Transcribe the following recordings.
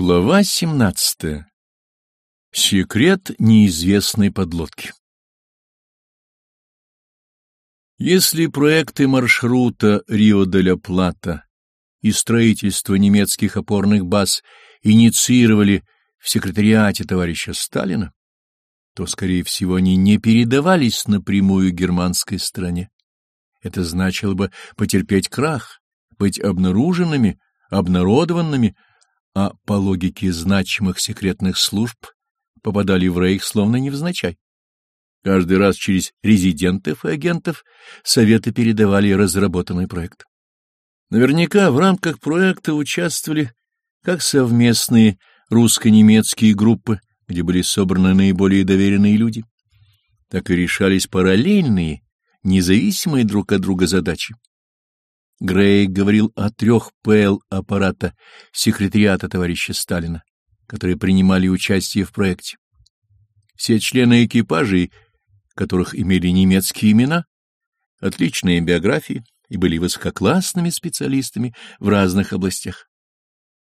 Глава 17. Секрет неизвестной подлодки. Если проекты маршрута Рио-де-ля-Плата и строительство немецких опорных баз инициировали в секретариате товарища Сталина, то, скорее всего, они не передавались напрямую германской стране. Это значило бы потерпеть крах, быть обнаруженными, обнародованными, а по логике значимых секретных служб попадали в рейх словно невзначай. Каждый раз через резидентов и агентов советы передавали разработанный проект. Наверняка в рамках проекта участвовали как совместные русско-немецкие группы, где были собраны наиболее доверенные люди, так и решались параллельные, независимые друг от друга задачи. Грей говорил о трех ПЛ аппарата секретариата товарища Сталина, которые принимали участие в проекте. Все члены экипажей, которых имели немецкие имена, отличные биографии и были высококлассными специалистами в разных областях.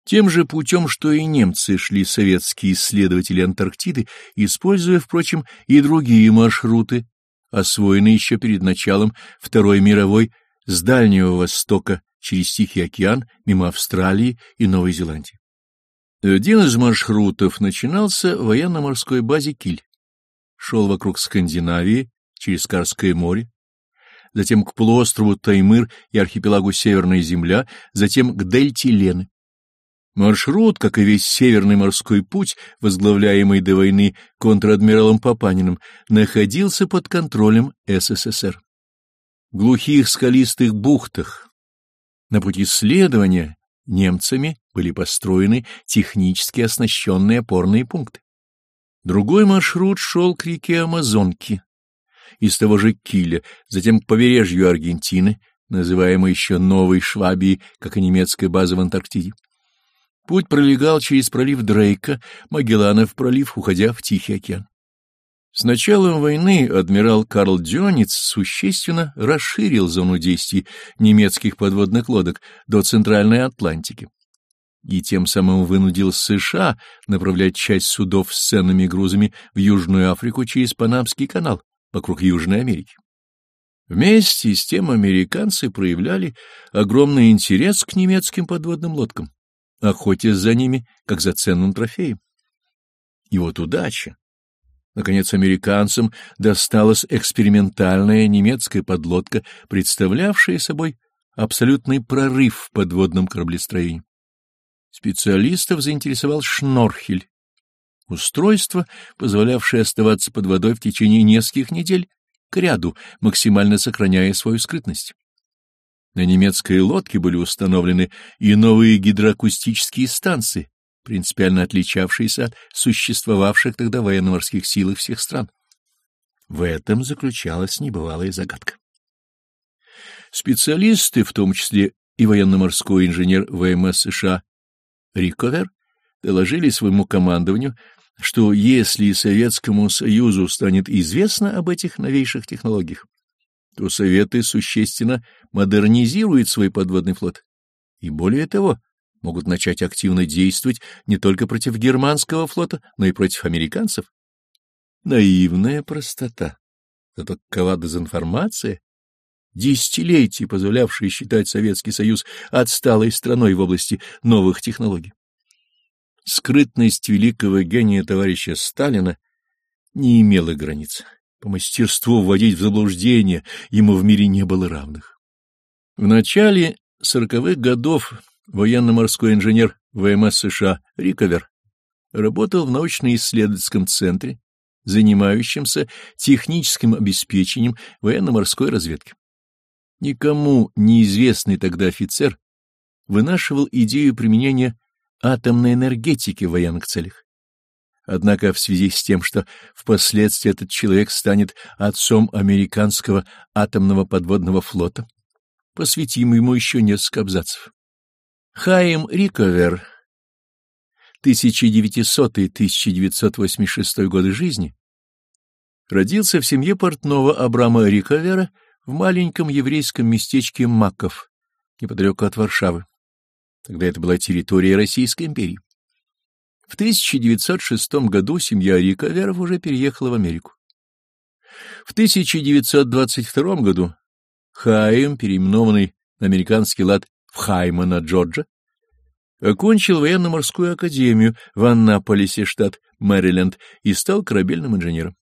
Тем же путем, что и немцы, шли советские исследователи Антарктиды, используя, впрочем, и другие маршруты, освоенные еще перед началом Второй мировой с Дальнего Востока через Тихий океан мимо Австралии и Новой Зеландии. Один из маршрутов начинался в военно-морской базе Киль, шел вокруг Скандинавии через Карское море, затем к полуострову Таймыр и архипелагу Северная Земля, затем к дельте Лены. Маршрут, как и весь Северный морской путь, возглавляемый до войны контр-адмиралом Папаниным, находился под контролем СССР глухих скалистых бухтах. На пути следования немцами были построены технически оснащенные опорные пункты. Другой маршрут шел к реке Амазонки, из того же Киля, затем к побережью Аргентины, называемой еще Новой Швабией, как и немецкая база в Антарктиде. Путь пролегал через пролив Дрейка, Магелланов пролив, уходя в Тихий океан. С началом войны адмирал Карл Дёниц существенно расширил зону действий немецких подводных лодок до Центральной Атлантики и тем самым вынудил США направлять часть судов с ценными грузами в Южную Африку через Панамский канал вокруг Южной Америки. Вместе с тем американцы проявляли огромный интерес к немецким подводным лодкам, охотясь за ними, как за ценным трофеем. И вот удача Наконец, американцам досталась экспериментальная немецкая подлодка, представлявшая собой абсолютный прорыв в подводном кораблестроении. Специалистов заинтересовал шнорхель, устройство, позволявшее оставаться под водой в течение нескольких недель к ряду, максимально сохраняя свою скрытность. На немецкой лодке были установлены и новые гидроакустические станции, принципиально отличавшиеся от существовавших тогда военно-морских сил всех стран. В этом заключалась небывалая загадка. Специалисты, в том числе и военно-морской инженер ВМС США Риковер, доложили своему командованию, что если Советскому Союзу станет известно об этих новейших технологиях, то Советы существенно модернизируют свой подводный флот. И более того, могут начать активно действовать не только против германского флота, но и против американцев. Наивная простота. Зато какова дезинформация, десятилетия позволявшие считать Советский Союз отсталой страной в области новых технологий. Скрытность великого гения товарища Сталина не имела границ. По мастерству вводить в заблуждение ему в мире не было равных. В начале сороковых годов военно-морской инженер ВМС США Риковер, работал в научно-исследовательском центре, занимающемся техническим обеспечением военно-морской разведки. Никому неизвестный тогда офицер вынашивал идею применения атомной энергетики в военных целях. Однако в связи с тем, что впоследствии этот человек станет отцом американского атомного подводного флота, посвятим ему еще несколько абзацев. Хаим Риковер, 1900-1986 годы жизни, родился в семье портного Абрама Риковера в маленьком еврейском местечке Маков, неподалеку от Варшавы. Тогда это была территория Российской империи. В 1906 году семья Риковеров уже переехала в Америку. В 1922 году Хайм, переименованный на американский лад в Хаймана, Джорджа, окончил военно-морскую академию в Аннаполисе, штат Мэриленд, и стал корабельным инженером.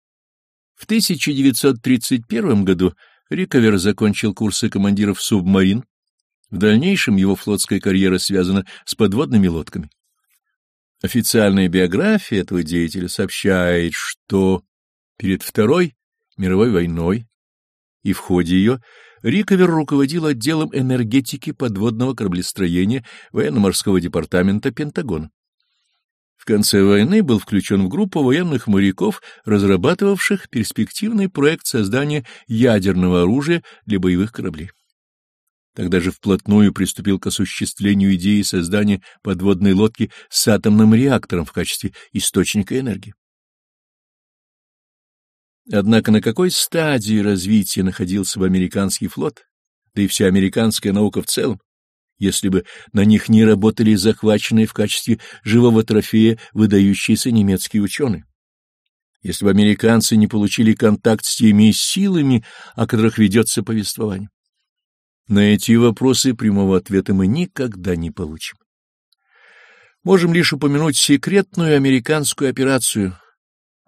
В 1931 году Риковер закончил курсы командиров субмарин. В дальнейшем его флотская карьера связана с подводными лодками. Официальная биография этого деятеля сообщает, что перед Второй мировой войной и в ходе ее Риковер руководил отделом энергетики подводного кораблестроения военно-морского департамента Пентагона. В конце войны был включен в группу военных моряков, разрабатывавших перспективный проект создания ядерного оружия для боевых кораблей. Тогда же вплотную приступил к осуществлению идеи создания подводной лодки с атомным реактором в качестве источника энергии. Однако на какой стадии развития находился бы американский флот, да и вся американская наука в целом, если бы на них не работали захваченные в качестве живого трофея выдающиеся немецкие ученые? Если бы американцы не получили контакт с теми силами, о которых ведется повествование? На эти вопросы прямого ответа мы никогда не получим. Можем лишь упомянуть секретную американскую операцию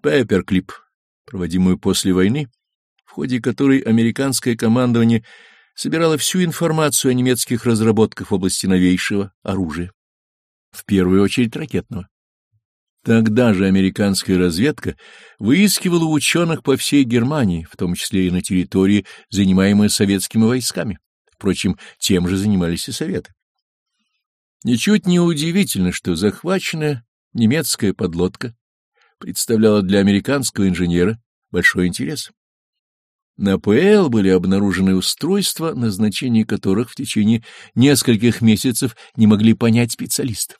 «Пепперклип», проводимую после войны, в ходе которой американское командование собирало всю информацию о немецких разработках в области новейшего оружия, в первую очередь ракетного. Тогда же американская разведка выискивала ученых по всей Германии, в том числе и на территории, занимаемой советскими войсками. Впрочем, тем же занимались и Советы. Ничуть не удивительно, что захваченная немецкая подлодка представляла для американского инженера большой интерес. На ПЛ были обнаружены устройства, назначение которых в течение нескольких месяцев не могли понять специалисты.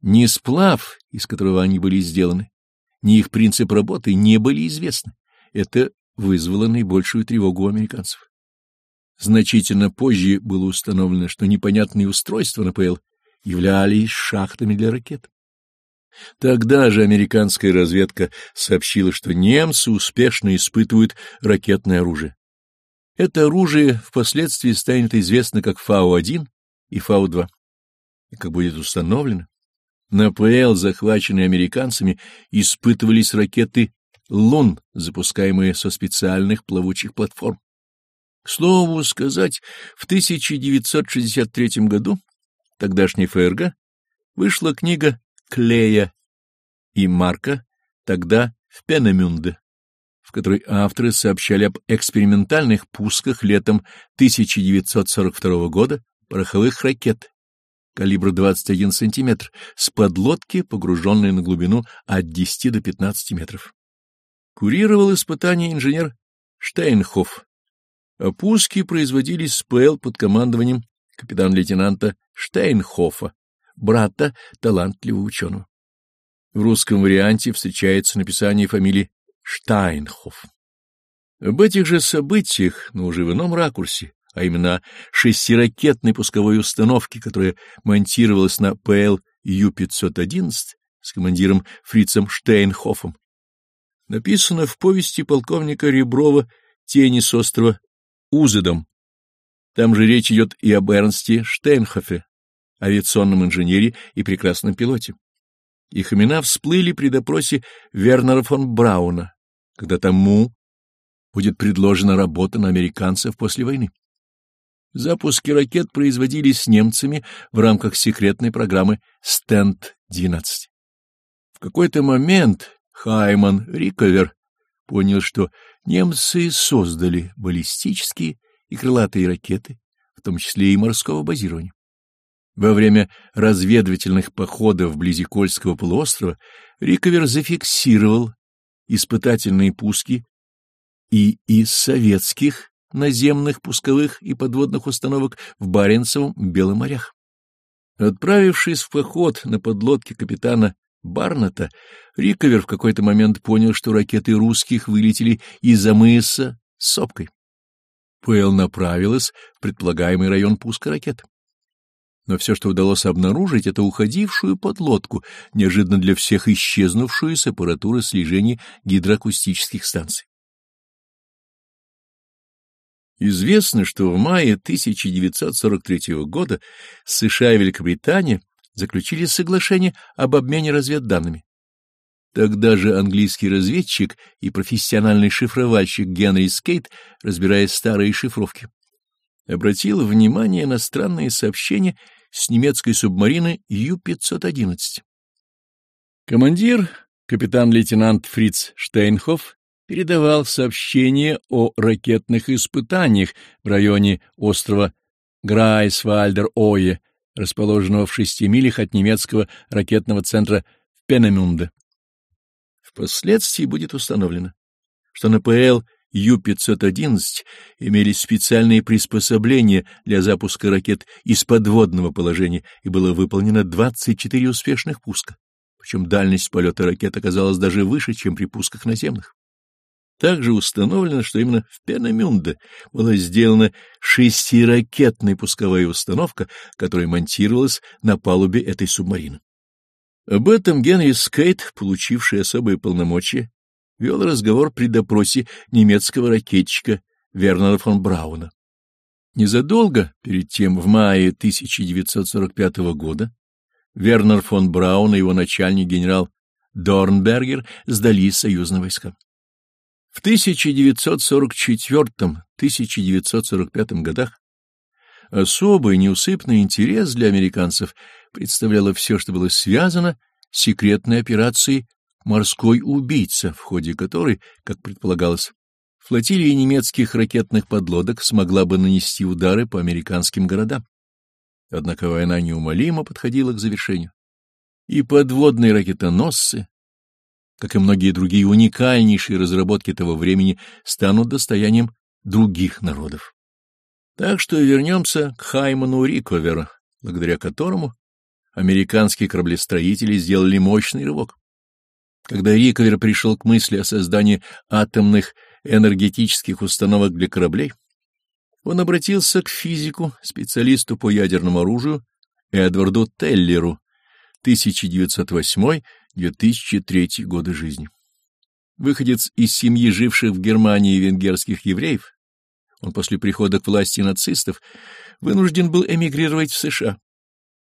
Ни сплав, из которого они были сделаны, ни их принцип работы не были известны. Это вызвало наибольшую тревогу у американцев. Значительно позже было установлено, что непонятные устройства на ПЛ являлись шахтами для ракет. Тогда же американская разведка сообщила, что немцы успешно испытывают ракетное оружие. Это оружие впоследствии станет известно как Фау-1 и Фау-2. И как будет установлено, на ПЛ, захваченные американцами, испытывались ракеты «Лун», запускаемые со специальных плавучих платформ. К слову сказать, в 1963 году тогдашний ФРГ вышла книга Клея и Марка, тогда в Пенемюнде, в которой авторы сообщали об экспериментальных пусках летом 1942 года пороховых ракет калибра 21 см с подлодки, погруженной на глубину от 10 до 15 метров. Курировал испытание инженер Штейнхоф, а пуски производились с ПЛ под командованием капитан-лейтенанта Штейнхофа, брата талантливого ученого. В русском варианте встречается написание фамилии Штайнхоф. Об этих же событиях, но уже в ином ракурсе, а именно шестиракетной пусковой установке, которая монтировалась на ПЛ Ю-511 с командиром Фрицем Штейнхофом, написано в повести полковника Реброва «Тени с острова Узедом». Там же речь идет и об Эрнсте Штейнхофе, авиационном инженере и прекрасном пилоте. Их имена всплыли при допросе Вернера фон Брауна, когда тому будет предложена работа на американцев после войны. Запуски ракет производились немцами в рамках секретной программы «Стенд-12». В какой-то момент Хайман Риковер понял, что немцы создали баллистические и крылатые ракеты, в том числе и морского базирования. Во время разведывательных походов вблизи Кольского полуострова Риковер зафиксировал испытательные пуски и из советских наземных пусковых и подводных установок в Баренцевом Белом морях. Отправившись в поход на подлодке капитана Барната, Риковер в какой-то момент понял, что ракеты русских вылетели из-за мыса с сопкой. ПЛ направилась в предполагаемый район пуска ракет. Но все, что удалось обнаружить, это уходившую под лодку, неожиданно для всех исчезнувшую с аппаратуры слежения гидроакустических станций. Известно, что в мае 1943 года США и Великобритания заключили соглашение об обмене разведданными. Тогда же английский разведчик и профессиональный шифровальщик Генри Скейт, разбирая старые шифровки, обратил внимание на странные сообщения с немецкой субмарины Ю-511. Командир, капитан-лейтенант Фриц Штейнхоф, передавал сообщение о ракетных испытаниях в районе острова Грайсвальдер-Ое, расположенного в шести милях от немецкого ракетного центра в Пенемюнде. Впоследствии будет установлено, что на ПЛ Ю-511 имелись специальные приспособления для запуска ракет из подводного положения и было выполнено 24 успешных пуска, причем дальность полета ракет оказалась даже выше, чем при пусках наземных. Также установлено, что именно в Пенамюнде была сделана шестиракетная пусковая установка, которая монтировалась на палубе этой субмарины. Об этом Генри Скейт, получивший особые полномочия, вел разговор при допросе немецкого ракетчика Вернера фон Брауна. Незадолго перед тем, в мае 1945 года, Вернер фон Браун и его начальник генерал Дорнбергер сдались союзным войскам. В 1944-1945 годах особый неусыпный интерес для американцев представляло все, что было связано с секретной операцией «Морской убийца», в ходе которой, как предполагалось, флотилия немецких ракетных подлодок смогла бы нанести удары по американским городам. Однако война неумолимо подходила к завершению. И подводные ракетоносцы, как и многие другие уникальнейшие разработки того времени, станут достоянием других народов. Так что вернемся к Хайману Риковеру, благодаря которому американские кораблестроители сделали мощный рывок. Когда Риковер пришел к мысли о создании атомных энергетических установок для кораблей, он обратился к физику, специалисту по ядерному оружию Эдварду Теллеру, 1908 2003 годы жизни. Выходец из семьи живших в Германии венгерских евреев, он после прихода к власти нацистов вынужден был эмигрировать в США.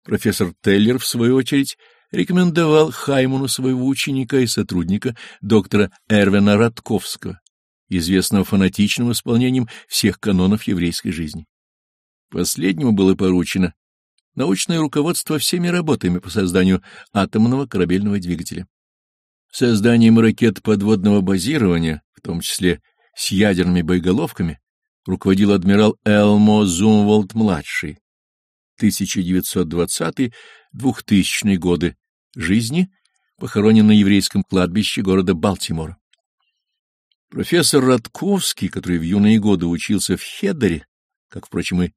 Профессор Теллер, в свою очередь, рекомендовал Хайману своего ученика и сотрудника, доктора Эрвина Радковского, известного фанатичным исполнением всех канонов еврейской жизни. Последнему было поручено научное руководство всеми работами по созданию атомного корабельного двигателя. Созданием ракет подводного базирования, в том числе с ядерными боеголовками, руководил адмирал Элмо Зумволд-младший. 1920-2000 годы жизни, похоронен на еврейском кладбище города Балтимора. Профессор Радковский, который в юные годы учился в Хедере, как, впрочем, и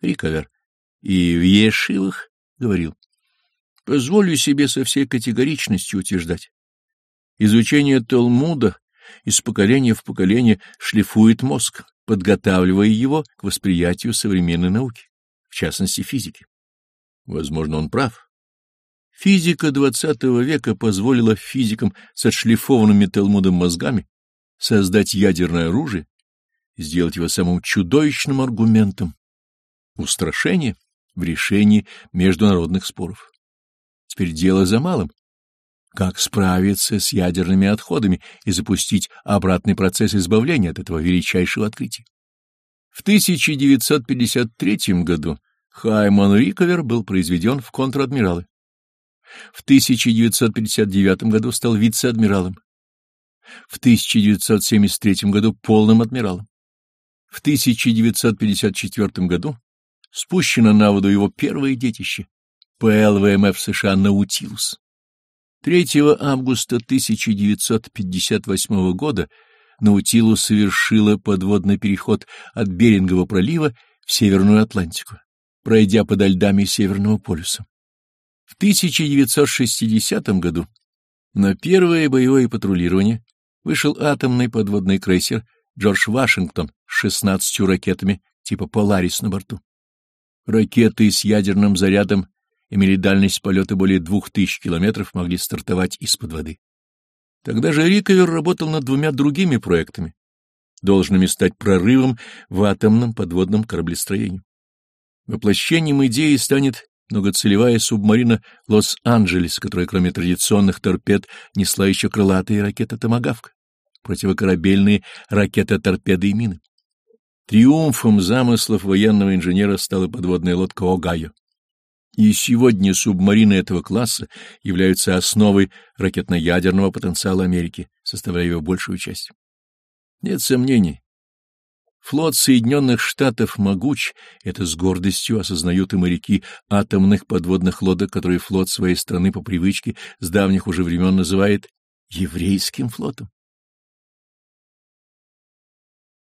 Риковер, и в Ешивах говорил, позволю себе со всей категоричностью утверждать. Изучение Талмуда из поколения в поколение шлифует мозг, подготавливая его к восприятию современной науки, в частности физики. Возможно, он прав. Физика XX века позволила физикам с отшлифованными Талмудом мозгами создать ядерное оружие, сделать его самым чудовищным аргументом. Устрашение в решении международных споров. Теперь дело за малым. Как справиться с ядерными отходами и запустить обратный процесс избавления от этого величайшего открытия? В 1953 году Хайман Риковер был произведен в контр-адмиралы. В 1959 году стал вице-адмиралом. В 1973 году полным адмиралом. В 1954 году спущено на воду его первое детище — ПЛВМФ США «Наутилус». 3 августа 1958 года Наутилус совершила подводный переход от Берингового пролива в Северную Атлантику, пройдя подо льдами Северного полюса. В 1960 году на первое боевое патрулирование вышел атомный подводный крейсер «Джордж Вашингтон» с 16 ракетами типа «Поларис» на борту. Ракеты с ядерным зарядом имели дальность полета более двух тысяч километров, могли стартовать из-под воды. Тогда же Риковер работал над двумя другими проектами, должными стать прорывом в атомном подводном кораблестроении. Воплощением идеи станет многоцелевая субмарина «Лос-Анджелес», которая, кроме традиционных торпед, несла еще крылатые ракеты «Томагавк», противокорабельные ракеты-торпеды и мины. Триумфом замыслов военного инженера стала подводная лодка «Огайо». И сегодня субмарины этого класса являются основой ракетно-ядерного потенциала Америки, составляя его большую часть. Нет сомнений. Флот Соединенных Штатов могуч, это с гордостью осознают и моряки атомных подводных лодок, которые флот своей страны по привычке с давних уже времен называет еврейским флотом.